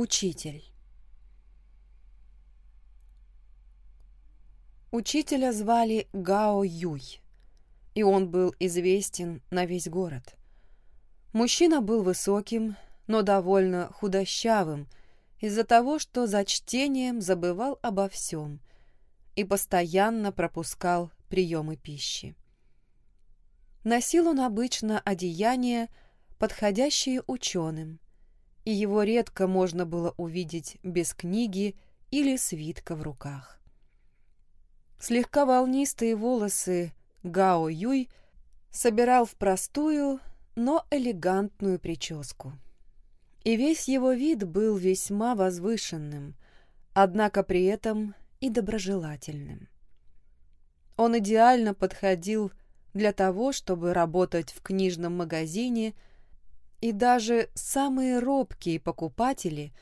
Учитель. Учителя звали Гао Юй, и он был известен на весь город. Мужчина был высоким, но довольно худощавым из-за того, что за чтением забывал обо всем и постоянно пропускал приемы пищи. Носил он обычно одеяния, подходящие ученым, и его редко можно было увидеть без книги или свитка в руках. Слегка волнистые волосы Гао Юй собирал в простую, но элегантную прическу. И весь его вид был весьма возвышенным, однако при этом и доброжелательным. Он идеально подходил для того, чтобы работать в книжном магазине – и даже самые робкие покупатели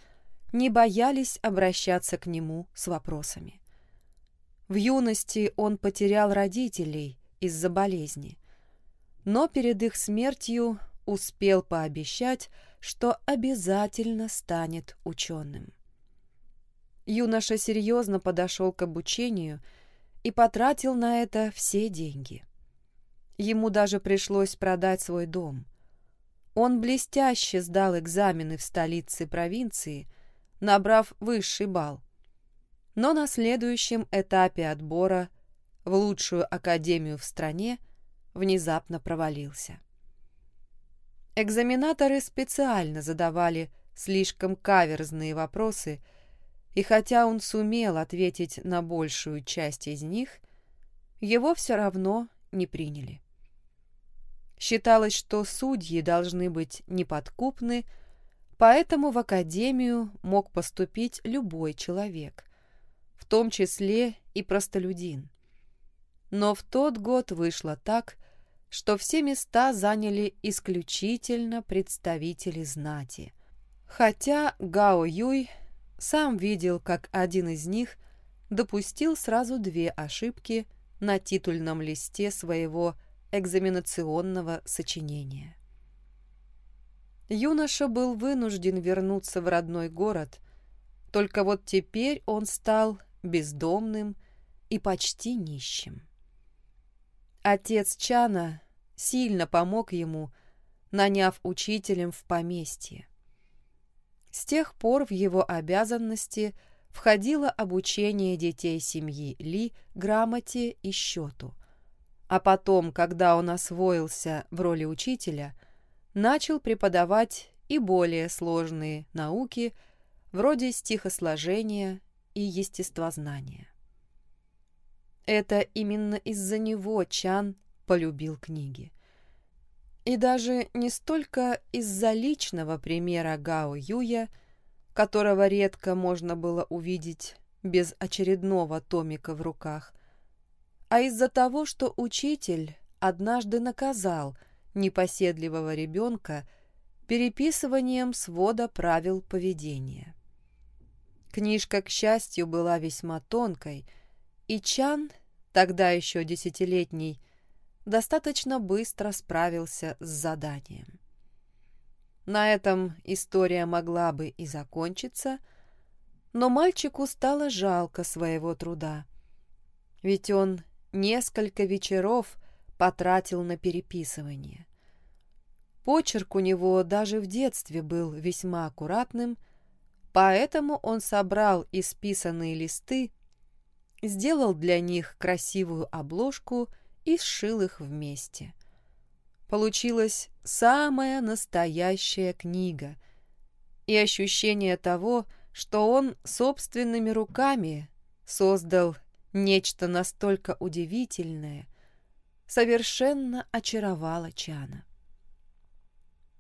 не боялись обращаться к нему с вопросами. В юности он потерял родителей из-за болезни, но перед их смертью успел пообещать, что обязательно станет ученым. Юноша серьезно подошел к обучению и потратил на это все деньги. Ему даже пришлось продать свой дом – он блестяще сдал экзамены в столице провинции, набрав высший балл. Но на следующем этапе отбора в лучшую академию в стране внезапно провалился. Экзаменаторы специально задавали слишком каверзные вопросы, и хотя он сумел ответить на большую часть из них, его все равно не приняли. Считалось, что судьи должны быть неподкупны, поэтому в академию мог поступить любой человек, в том числе и простолюдин. Но в тот год вышло так, что все места заняли исключительно представители знати. Хотя Гао Юй сам видел, как один из них допустил сразу две ошибки на титульном листе своего экзаменационного сочинения. Юноша был вынужден вернуться в родной город, только вот теперь он стал бездомным и почти нищим. Отец Чана сильно помог ему, наняв учителем в поместье. С тех пор в его обязанности входило обучение детей семьи Ли грамоте и счету – а потом, когда он освоился в роли учителя, начал преподавать и более сложные науки, вроде стихосложения и естествознания. Это именно из-за него Чан полюбил книги. И даже не столько из-за личного примера Гао Юя, которого редко можно было увидеть без очередного томика в руках, а из-за того, что учитель однажды наказал непоседливого ребенка переписыванием свода правил поведения. Книжка, к счастью, была весьма тонкой, и Чан, тогда еще десятилетний, достаточно быстро справился с заданием. На этом история могла бы и закончиться, но мальчику стало жалко своего труда, ведь он несколько вечеров потратил на переписывание. Почерк у него даже в детстве был весьма аккуратным, поэтому он собрал исписанные листы, сделал для них красивую обложку и сшил их вместе. Получилась самая настоящая книга, и ощущение того, что он собственными руками создал Нечто настолько удивительное совершенно очаровало Чана.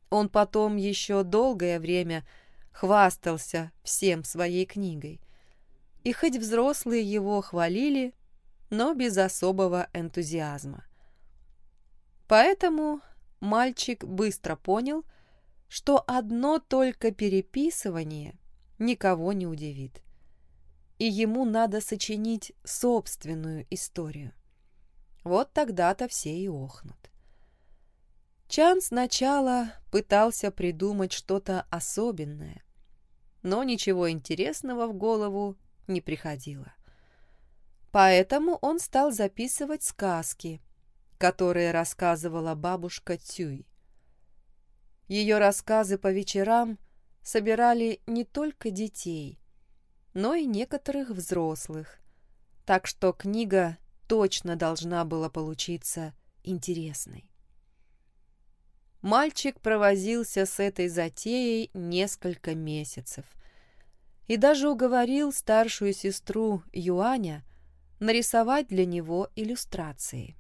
Он потом еще долгое время хвастался всем своей книгой. И хоть взрослые его хвалили, но без особого энтузиазма. Поэтому мальчик быстро понял, что одно только переписывание никого не удивит и ему надо сочинить собственную историю. Вот тогда-то все и охнут. Чан сначала пытался придумать что-то особенное, но ничего интересного в голову не приходило. Поэтому он стал записывать сказки, которые рассказывала бабушка Тюй. Ее рассказы по вечерам собирали не только детей, но и некоторых взрослых, так что книга точно должна была получиться интересной. Мальчик провозился с этой затеей несколько месяцев и даже уговорил старшую сестру Юаня нарисовать для него иллюстрации.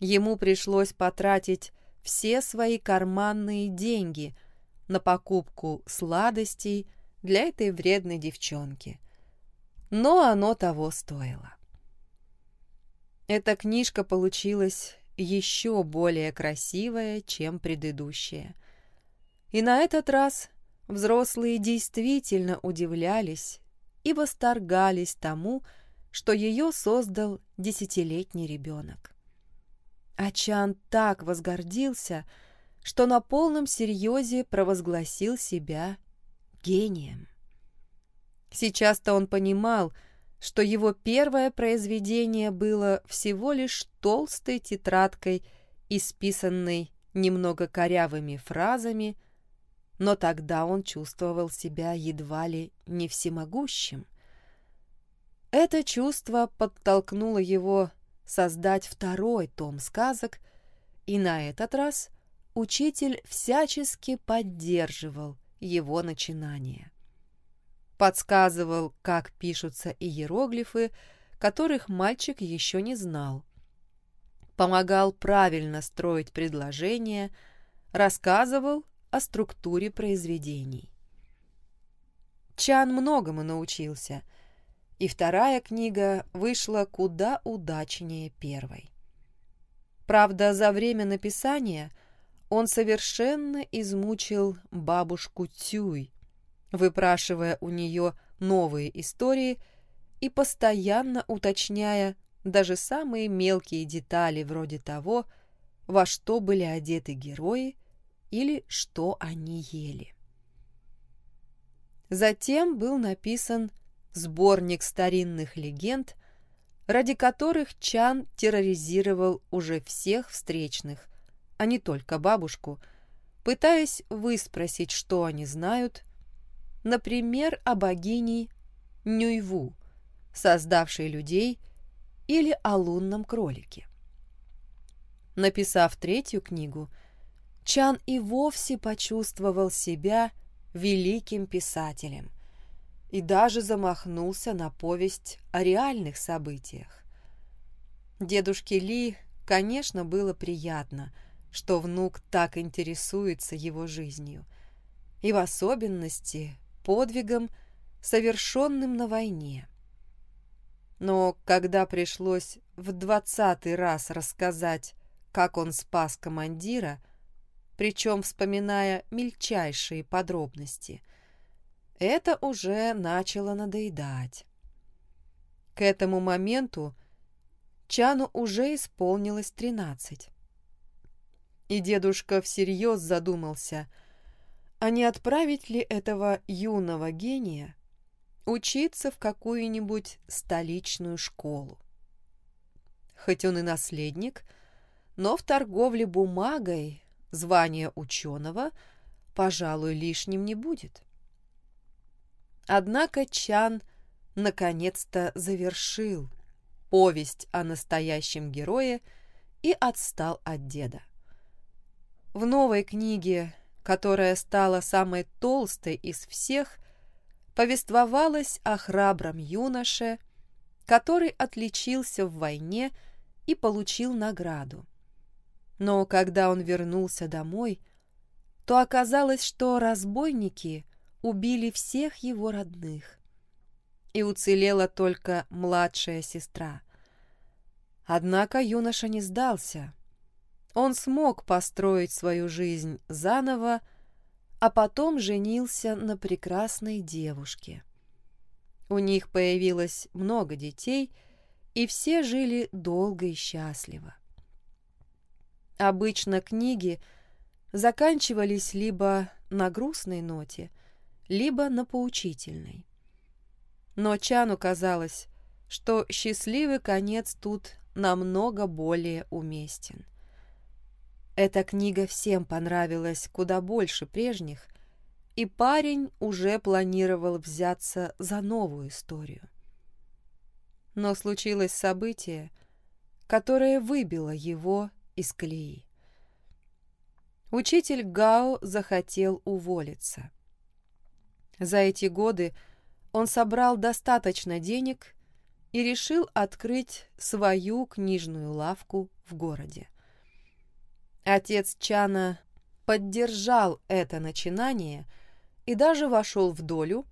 Ему пришлось потратить все свои карманные деньги на покупку сладостей для этой вредной девчонки. Но оно того стоило. Эта книжка получилась еще более красивая, чем предыдущая. И на этот раз взрослые действительно удивлялись и восторгались тому, что ее создал десятилетний ребенок. А Чан так возгордился, что на полном серьезе провозгласил себя гением. Сейчас-то он понимал, что его первое произведение было всего лишь толстой тетрадкой, исписанной немного корявыми фразами, но тогда он чувствовал себя едва ли не всемогущим. Это чувство подтолкнуло его создать второй том сказок, и на этот раз учитель всячески поддерживал его начинание подсказывал, как пишутся иероглифы, которых мальчик еще не знал. Помогал правильно строить предложения, рассказывал о структуре произведений. Чан многому научился, и вторая книга вышла куда удачнее первой. Правда, за время написания он совершенно измучил бабушку Тюй, выпрашивая у нее новые истории и постоянно уточняя даже самые мелкие детали вроде того, во что были одеты герои или что они ели. Затем был написан сборник старинных легенд, ради которых Чан терроризировал уже всех встречных, а не только бабушку, пытаясь выспросить, что они знают например, о богине Нюйву, создавшей людей, или о лунном кролике. Написав третью книгу, Чан и вовсе почувствовал себя великим писателем и даже замахнулся на повесть о реальных событиях. Дедушке Ли, конечно, было приятно, что внук так интересуется его жизнью, и в особенности подвигом, совершенным на войне. Но когда пришлось в двадцатый раз рассказать, как он спас командира, причем вспоминая мельчайшие подробности, это уже начало надоедать. К этому моменту Чану уже исполнилось тринадцать. И дедушка всерьез задумался – а не отправить ли этого юного гения учиться в какую-нибудь столичную школу. Хоть он и наследник, но в торговле бумагой звание ученого, пожалуй, лишним не будет. Однако Чан наконец-то завершил повесть о настоящем герое и отстал от деда. В новой книге которая стала самой толстой из всех, повествовалась о храбром юноше, который отличился в войне и получил награду. Но когда он вернулся домой, то оказалось, что разбойники убили всех его родных, и уцелела только младшая сестра. Однако юноша не сдался он смог построить свою жизнь заново, а потом женился на прекрасной девушке. У них появилось много детей, и все жили долго и счастливо. Обычно книги заканчивались либо на грустной ноте, либо на поучительной. Но Чану казалось, что счастливый конец тут намного более уместен. Эта книга всем понравилась куда больше прежних, и парень уже планировал взяться за новую историю. Но случилось событие, которое выбило его из колеи. Учитель Гао захотел уволиться. За эти годы он собрал достаточно денег и решил открыть свою книжную лавку в городе. Отец Чана поддержал это начинание – и даже вошел в долю,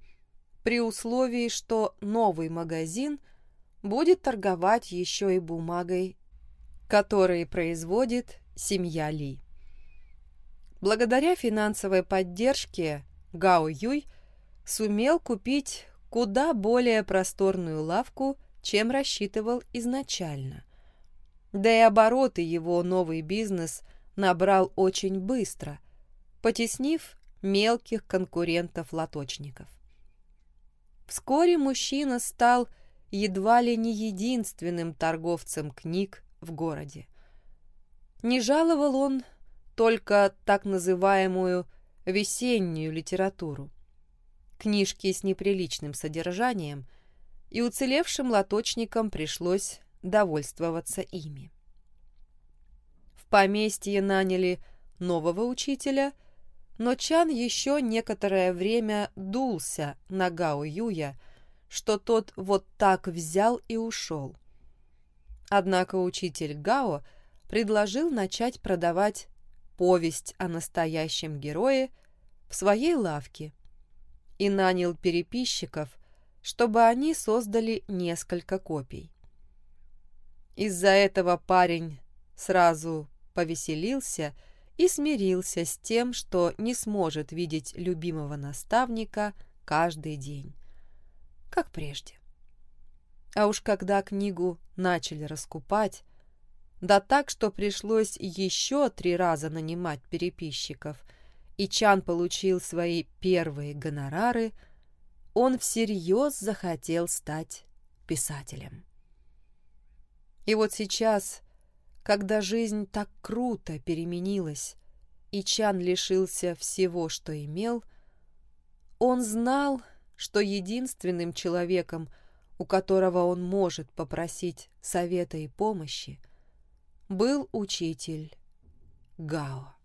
при условии, что новый магазин будет торговать еще и бумагой, которые производит семья Ли. Благодаря финансовой поддержке Гао Юй сумел купить куда более просторную лавку, чем рассчитывал изначально. Да и обороты его новый бизнес набрал очень быстро, потеснив мелких конкурентов-лоточников. Вскоре мужчина стал едва ли не единственным торговцем книг в городе. Не жаловал он только так называемую весеннюю литературу, книжки с неприличным содержанием, и уцелевшим лоточникам пришлось довольствоваться ими. Поместье наняли нового учителя – но Чан еще некоторое время дулся на Гао Юя, что тот вот так взял и ушел. Однако учитель Гао предложил начать продавать повесть о настоящем герое в своей лавке и нанял переписчиков, чтобы они создали несколько копий. Из-за этого парень сразу повеселился и смирился с тем, что не сможет видеть любимого наставника каждый день, как прежде. А уж когда книгу начали раскупать, да так, что пришлось еще три раза нанимать переписчиков, и Чан получил свои первые гонорары, он всерьез захотел стать писателем. И вот сейчас когда жизнь так круто переменилась, и Чан лишился всего, что имел, он знал, что единственным человеком, у которого он может попросить совета и помощи, был учитель Гао.